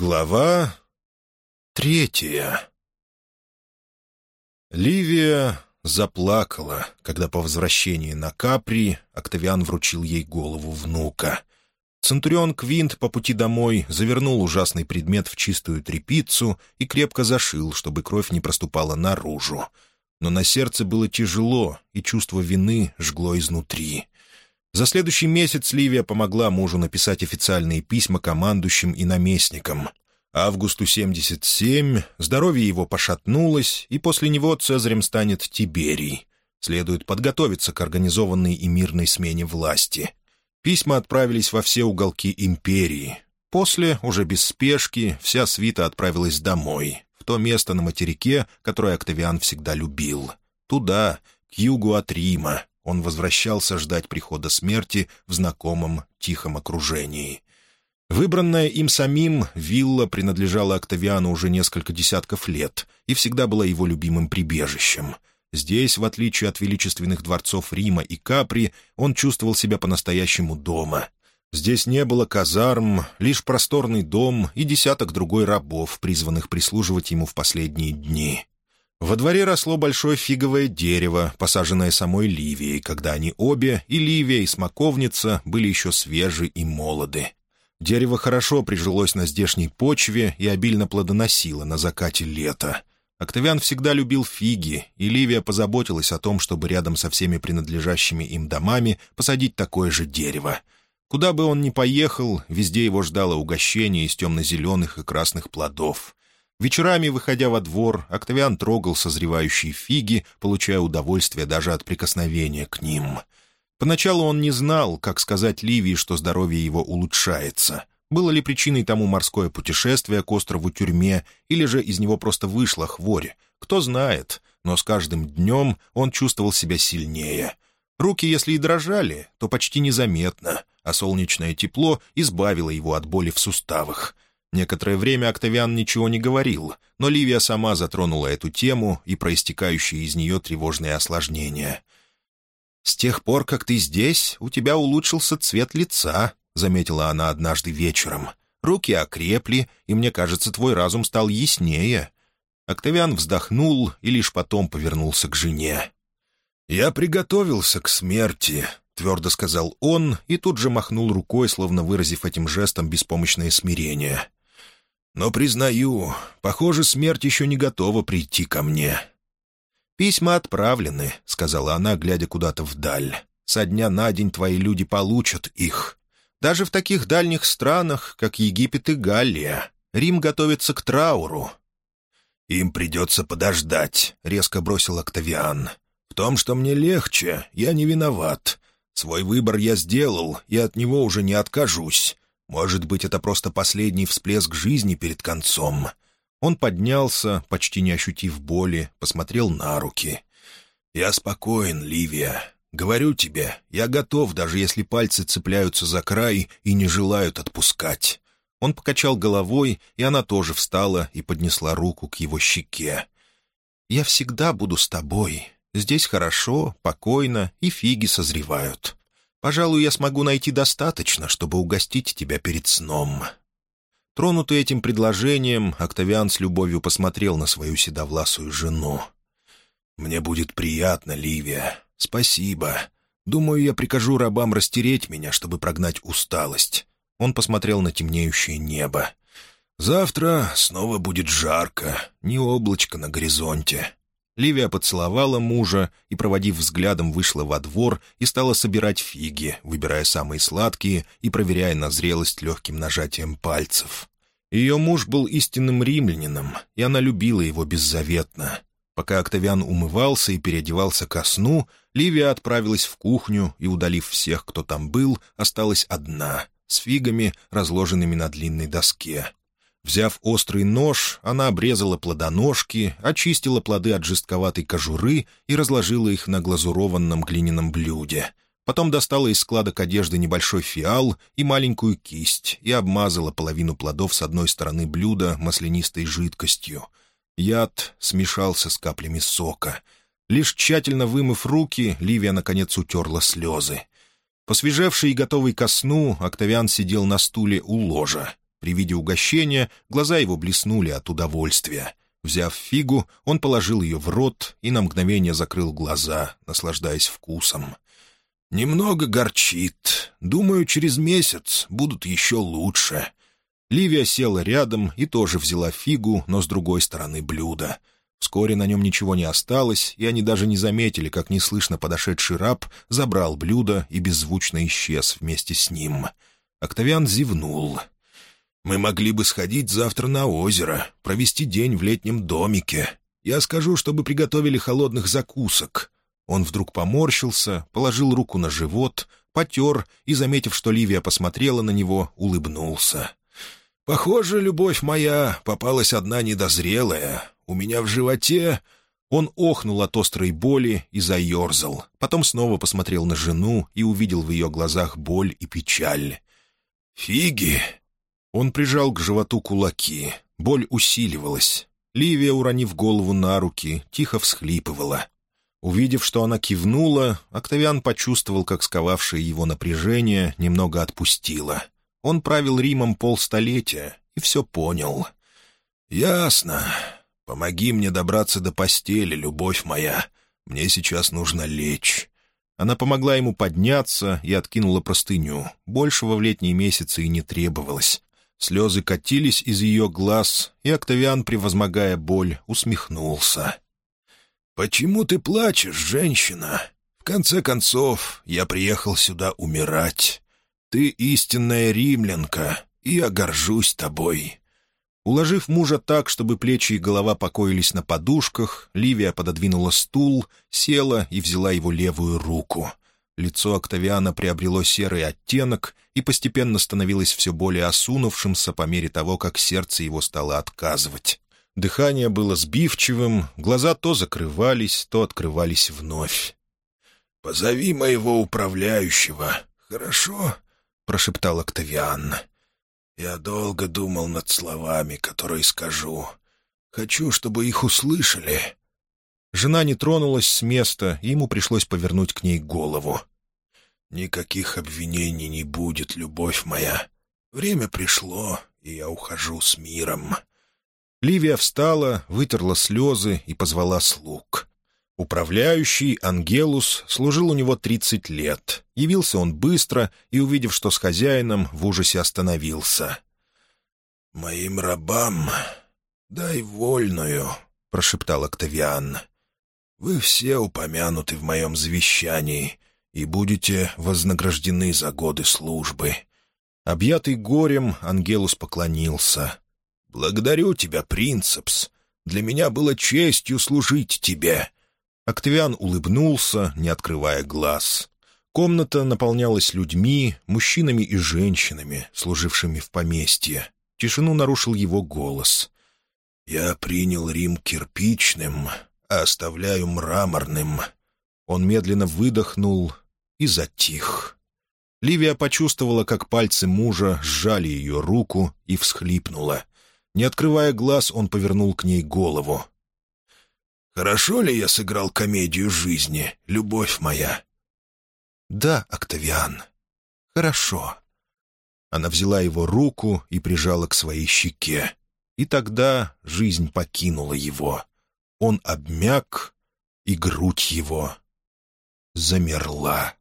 Глава третья Ливия заплакала, когда по возвращении на Капри Октавиан вручил ей голову внука. Центурион Квинт по пути домой завернул ужасный предмет в чистую тряпицу и крепко зашил, чтобы кровь не проступала наружу. Но на сердце было тяжело, и чувство вины жгло изнутри. За следующий месяц Ливия помогла мужу написать официальные письма командующим и наместникам. Августу 77 здоровье его пошатнулось, и после него Цезарем станет Тиберий. Следует подготовиться к организованной и мирной смене власти. Письма отправились во все уголки империи. После, уже без спешки, вся свита отправилась домой, в то место на материке, которое Октавиан всегда любил. Туда, к югу от Рима, он возвращался ждать прихода смерти в знакомом тихом окружении. Выбранная им самим вилла принадлежала Октавиану уже несколько десятков лет и всегда была его любимым прибежищем. Здесь, в отличие от величественных дворцов Рима и Капри, он чувствовал себя по-настоящему дома. Здесь не было казарм, лишь просторный дом и десяток другой рабов, призванных прислуживать ему в последние дни. Во дворе росло большое фиговое дерево, посаженное самой Ливией, когда они обе, и Ливия, и смоковница, были еще свежи и молоды. Дерево хорошо прижилось на здешней почве и обильно плодоносило на закате лета. Октавиан всегда любил фиги, и Ливия позаботилась о том, чтобы рядом со всеми принадлежащими им домами посадить такое же дерево. Куда бы он ни поехал, везде его ждало угощение из темно-зеленых и красных плодов. Вечерами, выходя во двор, Октавиан трогал созревающие фиги, получая удовольствие даже от прикосновения к ним. Поначалу он не знал, как сказать Ливии, что здоровье его улучшается. Было ли причиной тому морское путешествие к острову Тюрьме, или же из него просто вышла хворь? Кто знает, но с каждым днем он чувствовал себя сильнее. Руки, если и дрожали, то почти незаметно, а солнечное тепло избавило его от боли в суставах — Некоторое время Октавиан ничего не говорил, но Ливия сама затронула эту тему и проистекающие из нее тревожные осложнения. «С тех пор, как ты здесь, у тебя улучшился цвет лица», — заметила она однажды вечером. «Руки окрепли, и, мне кажется, твой разум стал яснее». Октавиан вздохнул и лишь потом повернулся к жене. «Я приготовился к смерти», — твердо сказал он, и тут же махнул рукой, словно выразив этим жестом беспомощное смирение. Но, признаю, похоже, смерть еще не готова прийти ко мне». «Письма отправлены», — сказала она, глядя куда-то вдаль. «Со дня на день твои люди получат их. Даже в таких дальних странах, как Египет и Галлия, Рим готовится к трауру». «Им придется подождать», — резко бросил Октавиан. «В том, что мне легче, я не виноват. Свой выбор я сделал, и от него уже не откажусь. Может быть, это просто последний всплеск жизни перед концом. Он поднялся, почти не ощутив боли, посмотрел на руки. «Я спокоен, Ливия. Говорю тебе, я готов, даже если пальцы цепляются за край и не желают отпускать». Он покачал головой, и она тоже встала и поднесла руку к его щеке. «Я всегда буду с тобой. Здесь хорошо, покойно, и фиги созревают. Пожалуй, я смогу найти достаточно, чтобы угостить тебя перед сном». Тронутый этим предложением, Октавиан с любовью посмотрел на свою седовласую жену. «Мне будет приятно, Ливия. Спасибо. Думаю, я прикажу рабам растереть меня, чтобы прогнать усталость». Он посмотрел на темнеющее небо. «Завтра снова будет жарко, не облачко на горизонте. Ливия поцеловала мужа и, проводив взглядом, вышла во двор и стала собирать фиги, выбирая самые сладкие и проверяя на зрелость легким нажатием пальцев. Ее муж был истинным римлянином, и она любила его беззаветно. Пока Октавиан умывался и переодевался ко сну, Ливия отправилась в кухню и, удалив всех, кто там был, осталась одна, с фигами, разложенными на длинной доске. Взяв острый нож, она обрезала плодоножки, очистила плоды от жестковатой кожуры и разложила их на глазурованном глиняном блюде. Потом достала из складок одежды небольшой фиал и маленькую кисть и обмазала половину плодов с одной стороны блюда маслянистой жидкостью. Яд смешался с каплями сока. Лишь тщательно вымыв руки, Ливия, наконец, утерла слезы. Посвежевший и готовый ко сну, Октавиан сидел на стуле у ложа. При виде угощения глаза его блеснули от удовольствия. Взяв фигу, он положил ее в рот и на мгновение закрыл глаза, наслаждаясь вкусом. «Немного горчит. Думаю, через месяц будут еще лучше». Ливия села рядом и тоже взяла фигу, но с другой стороны блюда. Вскоре на нем ничего не осталось, и они даже не заметили, как неслышно подошедший раб забрал блюдо и беззвучно исчез вместе с ним. Октавиан зевнул. «Мы могли бы сходить завтра на озеро, провести день в летнем домике. Я скажу, чтобы приготовили холодных закусок. Он вдруг поморщился, положил руку на живот, потер и, заметив, что Ливия посмотрела на него, улыбнулся. «Похоже, любовь моя попалась одна недозрелая. У меня в животе...» Он охнул от острой боли и заерзал. Потом снова посмотрел на жену и увидел в ее глазах боль и печаль. «Фиги!» Он прижал к животу кулаки. Боль усиливалась. Ливия, уронив голову на руки, тихо всхлипывала. Увидев, что она кивнула, Октавиан почувствовал, как сковавшее его напряжение немного отпустило. Он правил Римом полстолетия и все понял. «Ясно. Помоги мне добраться до постели, любовь моя. Мне сейчас нужно лечь». Она помогла ему подняться и откинула простыню. Большего в летние месяцы и не требовалось. Слезы катились из ее глаз, и Октавиан, превозмогая боль, усмехнулся. «Почему ты плачешь, женщина? В конце концов, я приехал сюда умирать. Ты истинная римлянка, и я горжусь тобой». Уложив мужа так, чтобы плечи и голова покоились на подушках, Ливия пододвинула стул, села и взяла его левую руку. Лицо Октавиана приобрело серый оттенок и постепенно становилось все более осунувшимся по мере того, как сердце его стало отказывать. Дыхание было сбивчивым, глаза то закрывались, то открывались вновь. «Позови моего управляющего, хорошо?» — прошептал Октавиан. «Я долго думал над словами, которые скажу. Хочу, чтобы их услышали». Жена не тронулась с места, и ему пришлось повернуть к ней голову. «Никаких обвинений не будет, любовь моя. Время пришло, и я ухожу с миром». Ливия встала, вытерла слезы и позвала слуг. Управляющий, Ангелус, служил у него тридцать лет. Явился он быстро и, увидев, что с хозяином, в ужасе остановился. «Моим рабам дай вольную», — прошептал Октавиан. «Вы все упомянуты в моем завещании и будете вознаграждены за годы службы». Объятый горем, Ангелус поклонился. «Благодарю тебя, принцепс. Для меня было честью служить тебе». Октавиан улыбнулся, не открывая глаз. Комната наполнялась людьми, мужчинами и женщинами, служившими в поместье. Тишину нарушил его голос. «Я принял Рим кирпичным, а оставляю мраморным». Он медленно выдохнул и затих. Ливия почувствовала, как пальцы мужа сжали ее руку и всхлипнула. Не открывая глаз, он повернул к ней голову. «Хорошо ли я сыграл комедию жизни, любовь моя?» «Да, Октавиан, хорошо». Она взяла его руку и прижала к своей щеке. И тогда жизнь покинула его. Он обмяк, и грудь его замерла.